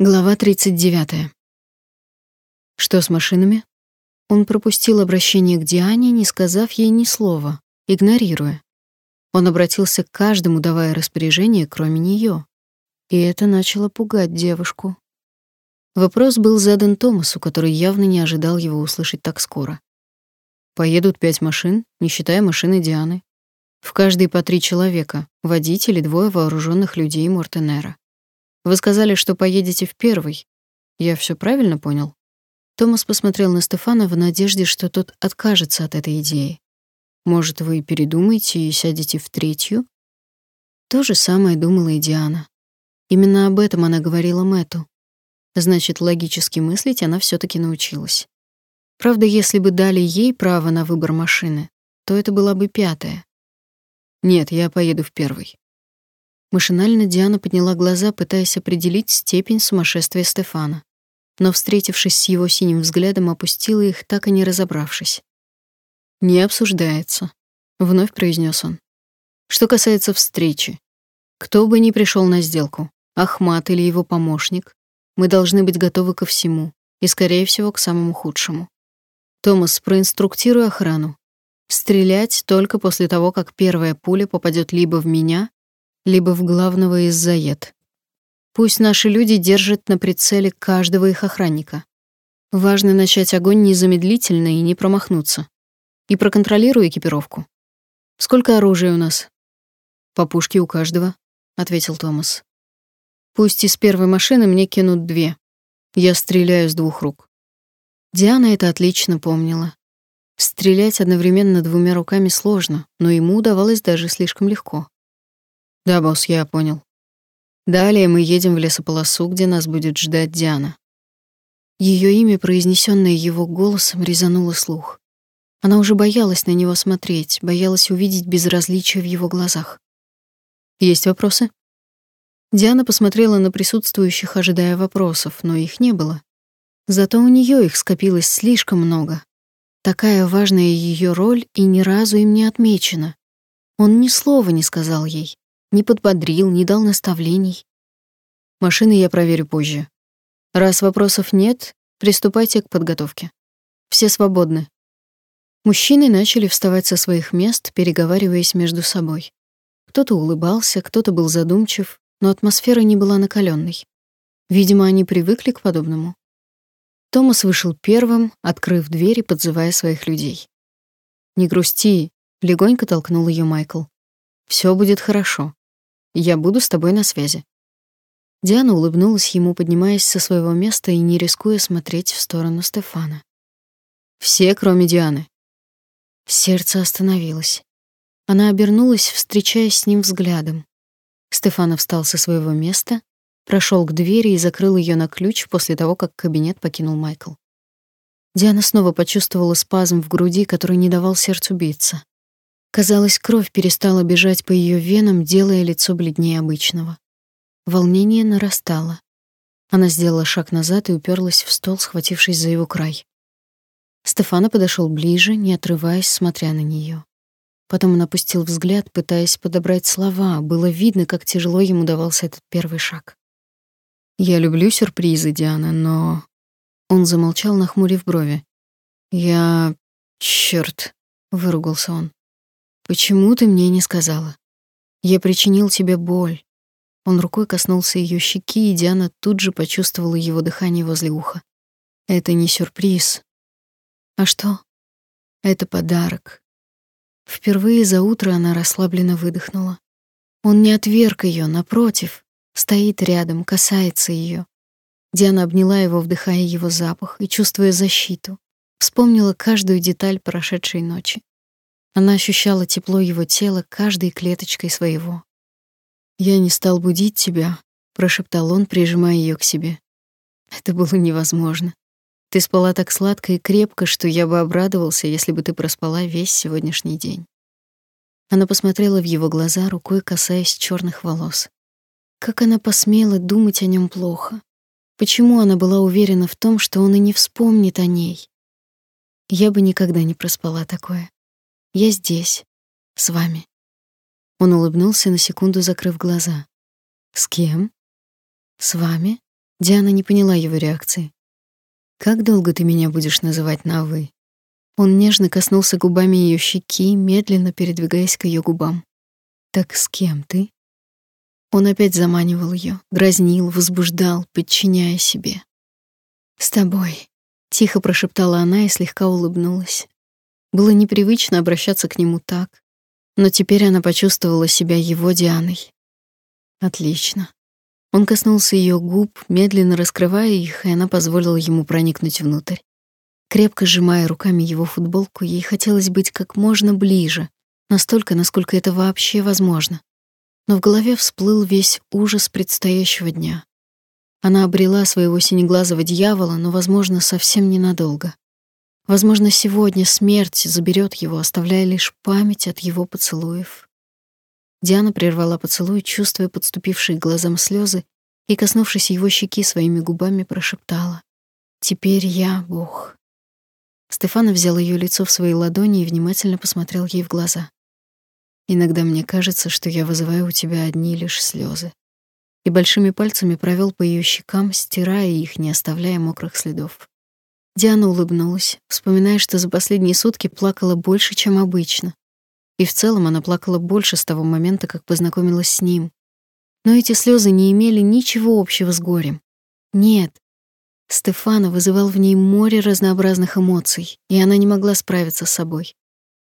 Глава 39. Что с машинами? Он пропустил обращение к Диане, не сказав ей ни слова, игнорируя. Он обратился к каждому, давая распоряжение, кроме нее, И это начало пугать девушку. Вопрос был задан Томасу, который явно не ожидал его услышать так скоро. Поедут пять машин, не считая машины Дианы. В каждой по три человека, водитель и двое вооруженных людей Мортенера. Вы сказали, что поедете в первый. Я все правильно понял? Томас посмотрел на Стефана в надежде, что тот откажется от этой идеи. Может, вы передумаете и сядете в третью? То же самое думала и Диана. Именно об этом она говорила Мэту. Значит, логически мыслить она все таки научилась. Правда, если бы дали ей право на выбор машины, то это была бы пятая. Нет, я поеду в первый. Машинально Диана подняла глаза, пытаясь определить степень сумасшествия Стефана. Но, встретившись с его синим взглядом, опустила их, так и не разобравшись. «Не обсуждается», — вновь произнес он. «Что касается встречи. Кто бы ни пришел на сделку, Ахмат или его помощник, мы должны быть готовы ко всему и, скорее всего, к самому худшему. Томас, проинструктируй охрану. Стрелять только после того, как первая пуля попадет либо в меня, либо в главного из заед. Пусть наши люди держат на прицеле каждого их охранника. Важно начать огонь незамедлительно и не промахнуться. И проконтролируй экипировку. Сколько оружия у нас? По пушке у каждого, ответил Томас. Пусть из первой машины мне кинут две. Я стреляю с двух рук. Диана это отлично помнила. Стрелять одновременно двумя руками сложно, но ему удавалось даже слишком легко. Да, босс, я понял. Далее мы едем в лесополосу, где нас будет ждать Диана. Ее имя, произнесенное его голосом, резануло слух. Она уже боялась на него смотреть, боялась увидеть безразличие в его глазах. Есть вопросы? Диана посмотрела на присутствующих, ожидая вопросов, но их не было. Зато у нее их скопилось слишком много. Такая важная ее роль и ни разу им не отмечена. Он ни слова не сказал ей. Не подбодрил, не дал наставлений. Машины я проверю позже. Раз вопросов нет, приступайте к подготовке. Все свободны. Мужчины начали вставать со своих мест, переговариваясь между собой. Кто-то улыбался, кто-то был задумчив, но атмосфера не была накаленной. Видимо, они привыкли к подобному. Томас вышел первым, открыв дверь и подзывая своих людей. «Не грусти», — легонько толкнул ее Майкл. Все будет хорошо. Я буду с тобой на связи. Диана улыбнулась ему, поднимаясь со своего места и не рискуя смотреть в сторону Стефана. Все, кроме Дианы. Сердце остановилось. Она обернулась, встречаясь с ним взглядом. Стефана встал со своего места, прошел к двери и закрыл ее на ключ после того, как кабинет покинул Майкл. Диана снова почувствовала спазм в груди, который не давал сердцу биться. Казалось, кровь перестала бежать по ее венам, делая лицо бледнее обычного. Волнение нарастало. Она сделала шаг назад и уперлась в стол, схватившись за его край. Стефана подошел ближе, не отрываясь, смотря на нее. Потом он опустил взгляд, пытаясь подобрать слова. Было видно, как тяжело ему давался этот первый шаг. «Я люблю сюрпризы, Диана, но...» Он замолчал, нахмурив брови. «Я... чёрт!» — выругался он. Почему ты мне не сказала? Я причинил тебе боль. Он рукой коснулся ее щеки, и Диана тут же почувствовала его дыхание возле уха. Это не сюрприз. А что? Это подарок. Впервые за утро она расслабленно выдохнула. Он не отверг ее, напротив, стоит рядом, касается ее. Диана обняла его, вдыхая его запах и чувствуя защиту. Вспомнила каждую деталь прошедшей ночи. Она ощущала тепло его тела каждой клеточкой своего. «Я не стал будить тебя», — прошептал он, прижимая ее к себе. Это было невозможно. Ты спала так сладко и крепко, что я бы обрадовался, если бы ты проспала весь сегодняшний день. Она посмотрела в его глаза, рукой касаясь черных волос. Как она посмела думать о нем плохо? Почему она была уверена в том, что он и не вспомнит о ней? Я бы никогда не проспала такое. Я здесь, с вами. Он улыбнулся на секунду, закрыв глаза. С кем? С вами? Диана не поняла его реакции. «Как долго ты меня будешь называть на «вы»?» Он нежно коснулся губами ее щеки, медленно передвигаясь к ее губам. «Так с кем ты?» Он опять заманивал ее, дразнил, возбуждал, подчиняя себе. «С тобой», — тихо прошептала она и слегка улыбнулась. Было непривычно обращаться к нему так, но теперь она почувствовала себя его Дианой. Отлично. Он коснулся ее губ, медленно раскрывая их, и она позволила ему проникнуть внутрь. Крепко сжимая руками его футболку, ей хотелось быть как можно ближе, настолько, насколько это вообще возможно. Но в голове всплыл весь ужас предстоящего дня. Она обрела своего синеглазого дьявола, но, возможно, совсем ненадолго. Возможно, сегодня смерть заберет его, оставляя лишь память от его поцелуев. Диана прервала поцелуй, чувствуя подступившие к глазам слезы, и, коснувшись его щеки своими губами, прошептала: "Теперь я Бог". Стефана взял ее лицо в свои ладони и внимательно посмотрел ей в глаза. Иногда мне кажется, что я вызываю у тебя одни лишь слезы. И большими пальцами провел по ее щекам, стирая их, не оставляя мокрых следов. Диана улыбнулась, вспоминая, что за последние сутки плакала больше, чем обычно, и в целом она плакала больше с того момента, как познакомилась с ним. Но эти слезы не имели ничего общего с горем. Нет. Стефана вызывал в ней море разнообразных эмоций, и она не могла справиться с собой.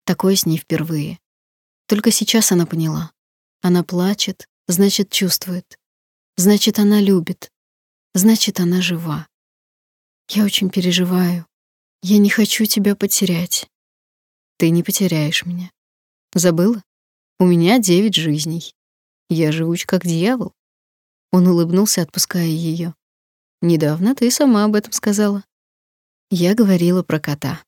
Такое с ней впервые. Только сейчас она поняла. Она плачет, значит, чувствует. Значит, она любит. Значит, она жива. Я очень переживаю. Я не хочу тебя потерять. Ты не потеряешь меня. Забыла? У меня девять жизней. Я живуч как дьявол. Он улыбнулся, отпуская ее. Недавно ты сама об этом сказала. Я говорила про кота.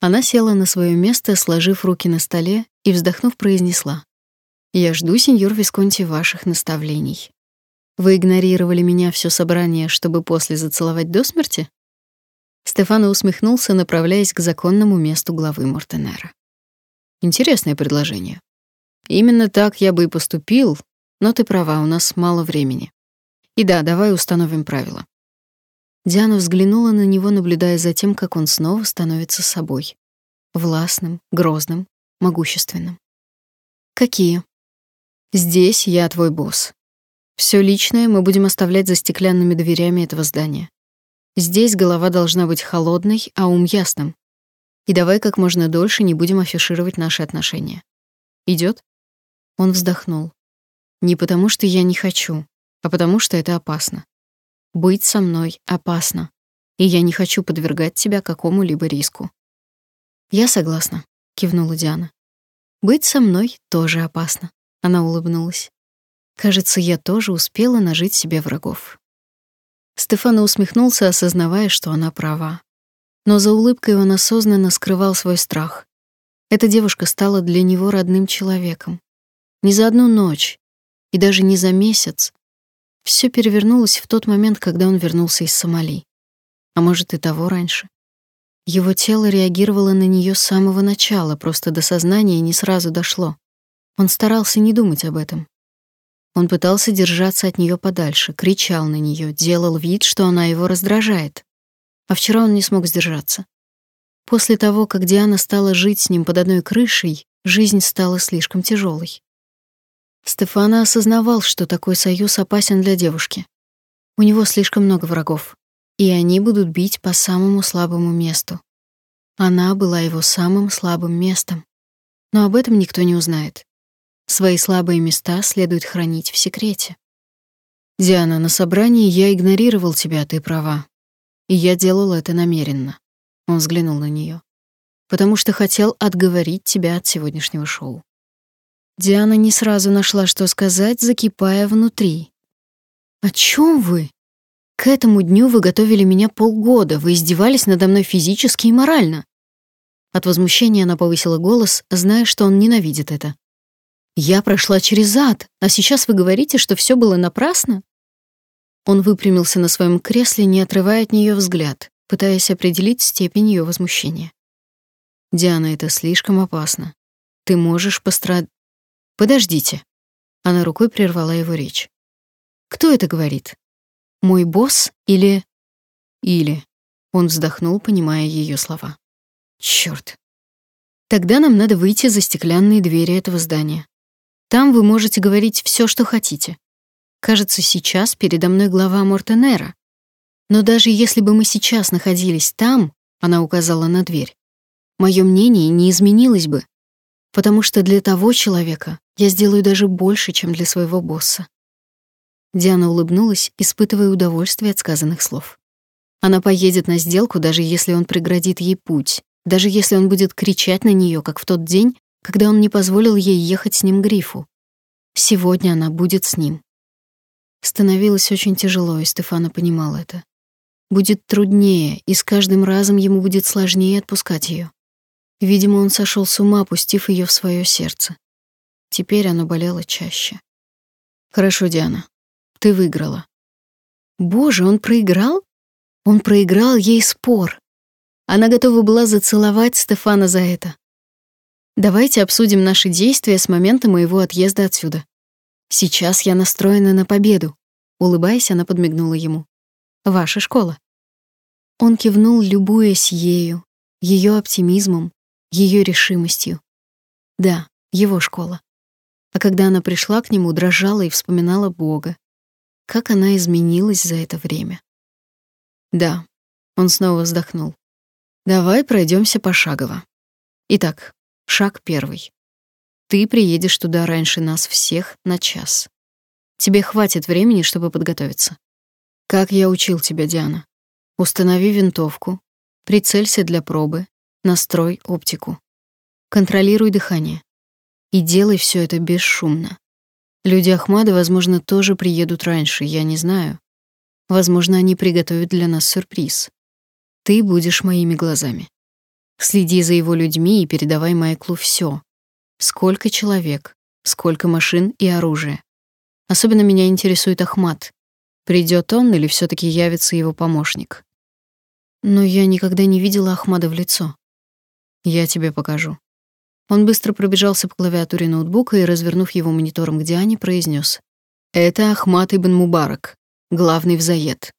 Она села на свое место, сложив руки на столе и, вздохнув, произнесла. «Я жду, сеньор Висконти, ваших наставлений. Вы игнорировали меня все собрание, чтобы после зацеловать до смерти?» Стефано усмехнулся, направляясь к законному месту главы Мортенера. Интересное предложение. Именно так я бы и поступил, но ты права, у нас мало времени. И да, давай установим правила. Диана взглянула на него, наблюдая за тем, как он снова становится собой. Властным, грозным, могущественным. Какие? Здесь я твой босс. Все личное мы будем оставлять за стеклянными дверями этого здания. Здесь голова должна быть холодной, а ум ясным. И давай как можно дольше не будем афишировать наши отношения. Идет? Он вздохнул. Не потому, что я не хочу, а потому, что это опасно. Быть со мной опасно, и я не хочу подвергать тебя какому-либо риску. Я согласна, кивнула Диана. Быть со мной тоже опасно. Она улыбнулась. Кажется, я тоже успела нажить себе врагов. Стефано усмехнулся, осознавая, что она права но за улыбкой он осознанно скрывал свой страх. Эта девушка стала для него родным человеком. Не за одну ночь и даже не за месяц. Все перевернулось в тот момент, когда он вернулся из Сомали. А может, и того раньше. Его тело реагировало на нее с самого начала, просто до сознания не сразу дошло. Он старался не думать об этом. Он пытался держаться от нее подальше, кричал на нее, делал вид, что она его раздражает. А вчера он не смог сдержаться. После того, как Диана стала жить с ним под одной крышей, жизнь стала слишком тяжелой. Стефана осознавал, что такой союз опасен для девушки. У него слишком много врагов, и они будут бить по самому слабому месту. Она была его самым слабым местом. Но об этом никто не узнает. Свои слабые места следует хранить в секрете. Диана, на собрании я игнорировал тебя, ты права. И я делал это намеренно. Он взглянул на нее. Потому что хотел отговорить тебя от сегодняшнего шоу. Диана не сразу нашла, что сказать, закипая внутри. О чем вы? К этому дню вы готовили меня полгода, вы издевались надо мной физически и морально. От возмущения она повысила голос, зная, что он ненавидит это. Я прошла через ад, а сейчас вы говорите, что все было напрасно? Он выпрямился на своем кресле, не отрывая от нее взгляд, пытаясь определить степень ее возмущения. «Диана, это слишком опасно. Ты можешь пострад...» «Подождите». Она рукой прервала его речь. «Кто это говорит?» Мой босс или... Или... Он вздохнул, понимая ее слова. Черт. Тогда нам надо выйти за стеклянные двери этого здания. Там вы можете говорить все, что хотите. Кажется, сейчас передо мной глава Мортенера. Но даже если бы мы сейчас находились там, она указала на дверь, мое мнение не изменилось бы, потому что для того человека я сделаю даже больше, чем для своего босса. Диана улыбнулась, испытывая удовольствие от сказанных слов. Она поедет на сделку, даже если он преградит ей путь, даже если он будет кричать на нее, как в тот день, когда он не позволил ей ехать с ним к грифу. Сегодня она будет с ним. Становилось очень тяжело, и Стефана понимал это. Будет труднее, и с каждым разом ему будет сложнее отпускать ее. Видимо, он сошел с ума, пустив ее в свое сердце. Теперь оно болело чаще. Хорошо, Диана. Ты выиграла. Боже, он проиграл? Он проиграл ей спор. Она готова была зацеловать Стефана за это. Давайте обсудим наши действия с момента моего отъезда отсюда. Сейчас я настроена на победу. Улыбаясь, она подмигнула ему. Ваша школа. Он кивнул, любуясь ею, ее оптимизмом, ее решимостью. Да, его школа. А когда она пришла к нему, дрожала и вспоминала Бога. Как она изменилась за это время. Да, он снова вздохнул. Давай пройдемся пошагово. Итак, шаг первый. Ты приедешь туда раньше нас всех на час. Тебе хватит времени, чтобы подготовиться. Как я учил тебя, Диана. Установи винтовку, прицелься для пробы, настрой оптику. Контролируй дыхание. И делай все это бесшумно. Люди Ахмада, возможно, тоже приедут раньше, я не знаю. Возможно, они приготовят для нас сюрприз. Ты будешь моими глазами. Следи за его людьми и передавай Майклу все. Сколько человек, сколько машин и оружия. Особенно меня интересует Ахмат. Придет он или все таки явится его помощник? Но я никогда не видела Ахмада в лицо. Я тебе покажу. Он быстро пробежался по клавиатуре ноутбука и, развернув его монитором к Диане, произнес: "Это Ахмад ибн Мубарак, главный в Заед.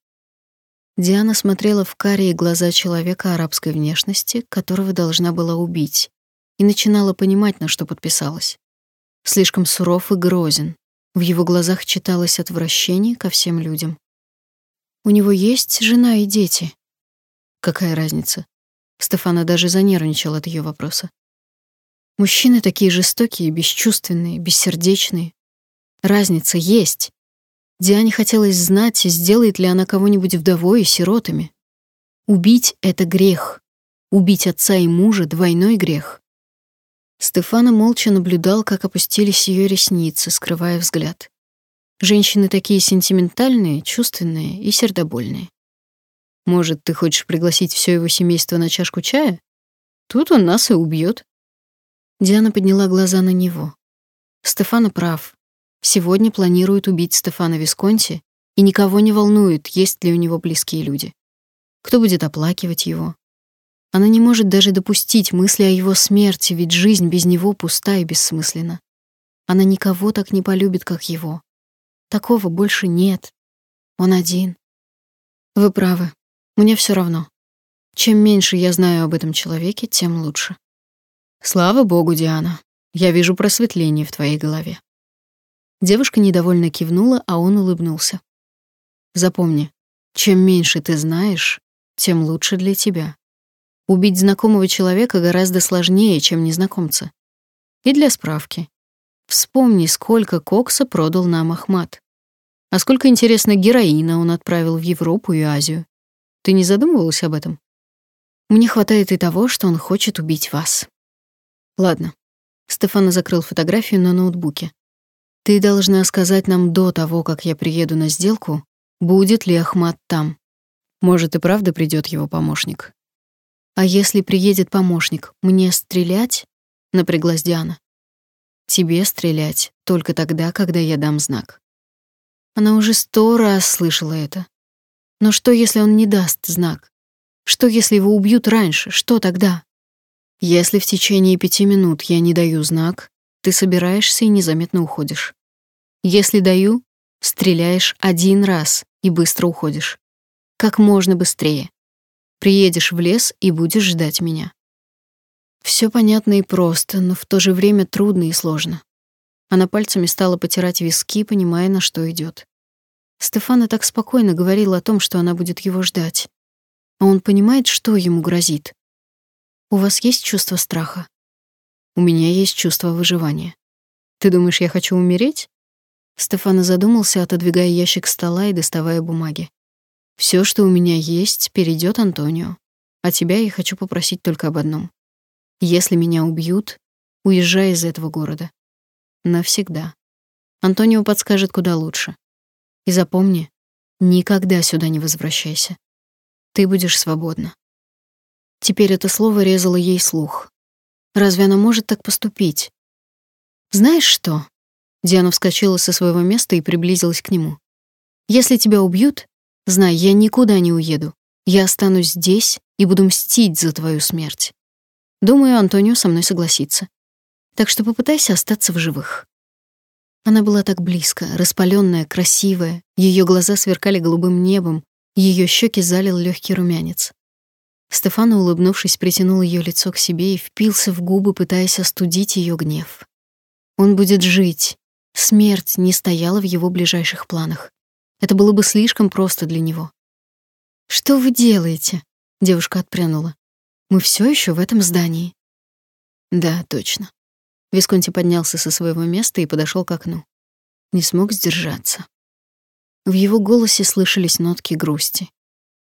Диана смотрела в карие глаза человека арабской внешности, которого должна была убить, и начинала понимать, на что подписалась. Слишком суров и грозен. В его глазах читалось отвращение ко всем людям. У него есть жена и дети. Какая разница? Стефана даже занервничал от ее вопроса. Мужчины такие жестокие, бесчувственные, бессердечные. Разница есть. Диане хотелось знать, сделает ли она кого-нибудь вдовой и сиротами. Убить — это грех. Убить отца и мужа — двойной грех. Стефана молча наблюдал, как опустились ее ресницы, скрывая взгляд. Женщины такие сентиментальные, чувственные и сердобольные. Может, ты хочешь пригласить все его семейство на чашку чая? Тут он нас и убьет. Диана подняла глаза на него. Стефана прав. Сегодня планируют убить Стефана Висконти, и никого не волнует, есть ли у него близкие люди. Кто будет оплакивать его? Она не может даже допустить мысли о его смерти, ведь жизнь без него пуста и бессмысленна. Она никого так не полюбит, как его. Такого больше нет. Он один. Вы правы. Мне все равно. Чем меньше я знаю об этом человеке, тем лучше. Слава богу, Диана. Я вижу просветление в твоей голове. Девушка недовольно кивнула, а он улыбнулся. Запомни, чем меньше ты знаешь, тем лучше для тебя. Убить знакомого человека гораздо сложнее, чем незнакомца. И для справки. Вспомни, сколько кокса продал нам Ахмат. А сколько, интересно, героина он отправил в Европу и Азию. Ты не задумывалась об этом? Мне хватает и того, что он хочет убить вас. Ладно. Стефана закрыл фотографию на ноутбуке. Ты должна сказать нам до того, как я приеду на сделку, будет ли Ахмат там. Может, и правда придет его помощник. А если приедет помощник, мне стрелять? Напряглась Диана. Тебе стрелять только тогда, когда я дам знак. Она уже сто раз слышала это. Но что, если он не даст знак? Что, если его убьют раньше? Что тогда? Если в течение пяти минут я не даю знак, ты собираешься и незаметно уходишь. Если даю, стреляешь один раз и быстро уходишь. Как можно быстрее. Приедешь в лес и будешь ждать меня. Все понятно и просто, но в то же время трудно и сложно. Она пальцами стала потирать виски, понимая, на что идет. Стефана так спокойно говорил о том, что она будет его ждать. А он понимает, что ему грозит. У вас есть чувство страха? У меня есть чувство выживания. Ты думаешь, я хочу умереть? Стефана задумался, отодвигая ящик стола и доставая бумаги. Все, что у меня есть, перейдет Антонио. А тебя я хочу попросить только об одном. Если меня убьют, уезжай из этого города. Навсегда. Антонио подскажет, куда лучше. И запомни, никогда сюда не возвращайся. Ты будешь свободна. Теперь это слово резало ей слух. Разве она может так поступить? Знаешь что? Диана вскочила со своего места и приблизилась к нему. Если тебя убьют, знай, я никуда не уеду. Я останусь здесь и буду мстить за твою смерть. Думаю, Антонио со мной согласится. Так что попытайся остаться в живых. Она была так близко, распаленная, красивая, ее глаза сверкали голубым небом, ее щеки залил легкий румянец. Стефано, улыбнувшись, притянул ее лицо к себе и впился в губы, пытаясь остудить ее гнев. Он будет жить. Смерть не стояла в его ближайших планах. Это было бы слишком просто для него. Что вы делаете? Девушка отпрянула. Мы все еще в этом здании. Да, точно. Висконти поднялся со своего места и подошел к окну. Не смог сдержаться. В его голосе слышались нотки грусти.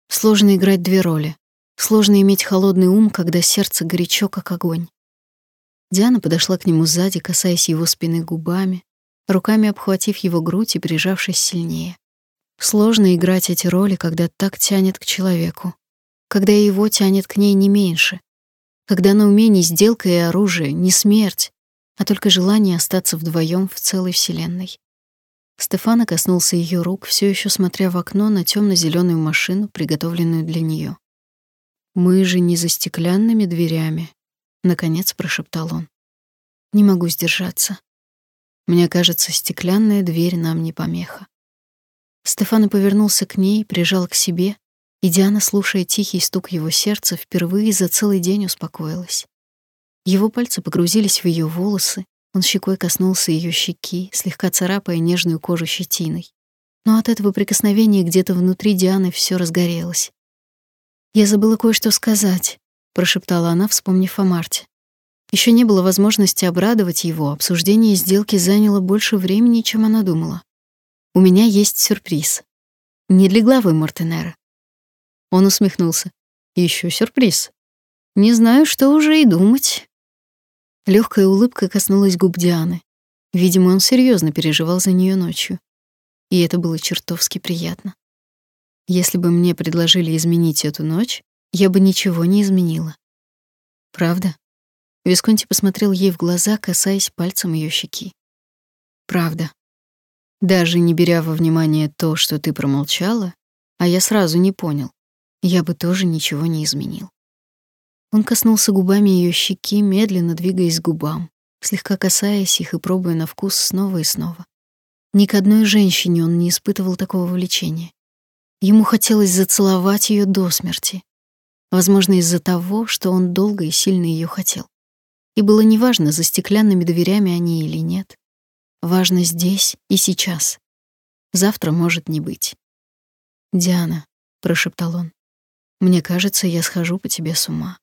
Сложно играть две роли. Сложно иметь холодный ум, когда сердце горячо, как огонь. Диана подошла к нему сзади, касаясь его спины губами, руками обхватив его грудь и прижавшись сильнее. Сложно играть эти роли, когда так тянет к человеку, когда его тянет к ней не меньше, когда на уме не сделка и оружие, не смерть, а только желание остаться вдвоем в целой вселенной. Стефана коснулся ее рук, все еще смотря в окно на темно зеленую машину, приготовленную для нее. Мы же не за стеклянными дверями, наконец прошептал он. Не могу сдержаться. Мне кажется, стеклянная дверь нам не помеха. Стефана повернулся к ней, прижал к себе, и Диана, слушая тихий стук его сердца, впервые за целый день успокоилась. Его пальцы погрузились в ее волосы, он щекой коснулся ее щеки, слегка царапая нежную кожу щетиной. Но от этого прикосновения где-то внутри Дианы все разгорелось. «Я забыла кое-что сказать», — прошептала она, вспомнив о Марте. Еще не было возможности обрадовать его, обсуждение сделки заняло больше времени, чем она думала. «У меня есть сюрприз. Не для главы Мартенера». Он усмехнулся. Еще сюрприз. Не знаю, что уже и думать. Легкая улыбка коснулась губ Дианы. Видимо, он серьезно переживал за нее ночью. И это было чертовски приятно. Если бы мне предложили изменить эту ночь, я бы ничего не изменила. Правда? Висконти посмотрел ей в глаза, касаясь пальцем ее щеки. Правда. Даже не беря во внимание то, что ты промолчала, а я сразу не понял, я бы тоже ничего не изменил. Он коснулся губами ее щеки, медленно двигаясь к губам, слегка касаясь их и пробуя на вкус снова и снова. Ни к одной женщине он не испытывал такого влечения. Ему хотелось зацеловать ее до смерти. Возможно, из-за того, что он долго и сильно ее хотел. И было неважно, за стеклянными дверями они или нет. Важно здесь и сейчас. Завтра может не быть. «Диана», — прошептал он, — «мне кажется, я схожу по тебе с ума».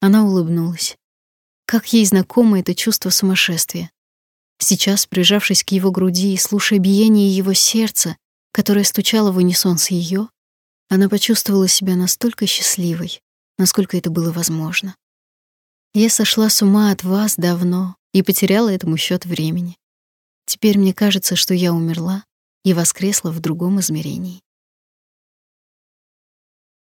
Она улыбнулась. Как ей знакомо это чувство сумасшествия. Сейчас, прижавшись к его груди и слушая биение его сердца, которое стучало в унисон с ее, она почувствовала себя настолько счастливой, насколько это было возможно. Я сошла с ума от вас давно и потеряла этому счет времени. Теперь мне кажется, что я умерла и воскресла в другом измерении.